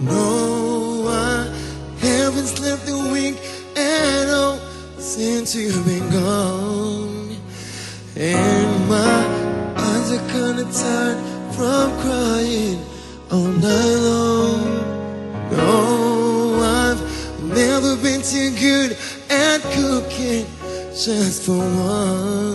No, I haven't slept a wink at all since you've been gone. And my eyes are kinda tired from crying all night long. No, I've never been too good at cooking just for one.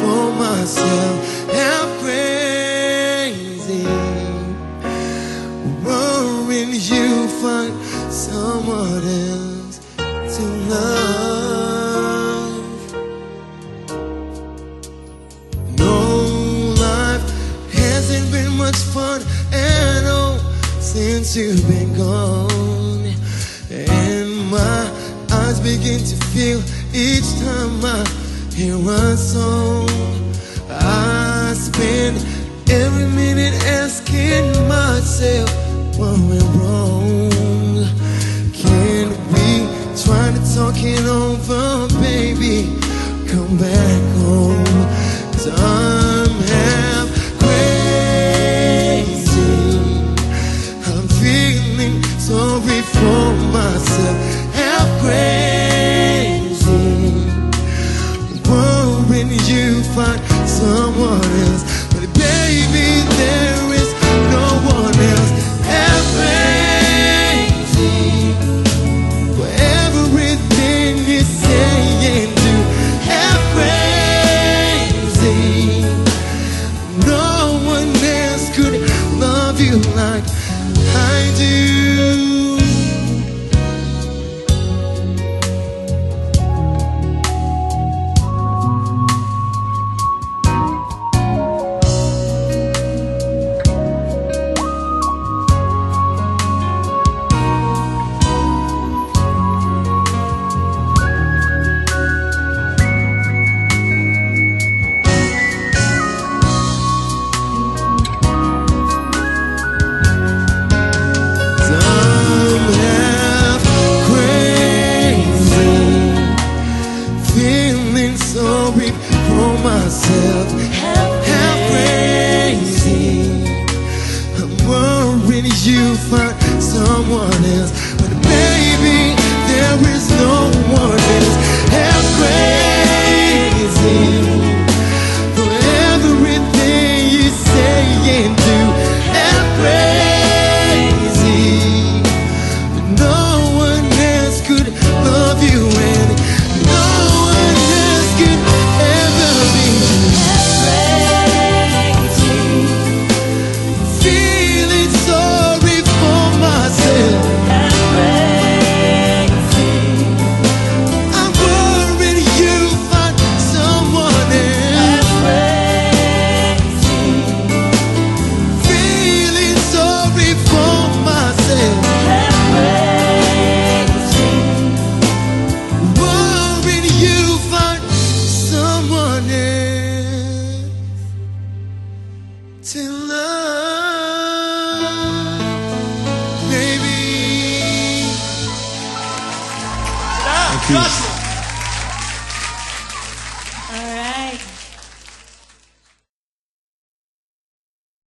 For myself. Half crazy. Worrying you find someone else to love. No, life hasn't been much fun at all since you've been gone. And my eyes begin to feel each time I hear a song. I spend every minute asking myself what went wrong. Can we try to talk it over, baby? Come back home. You find someone else. But baby, there you find someone else, but baby, there is no one else. To love, baby.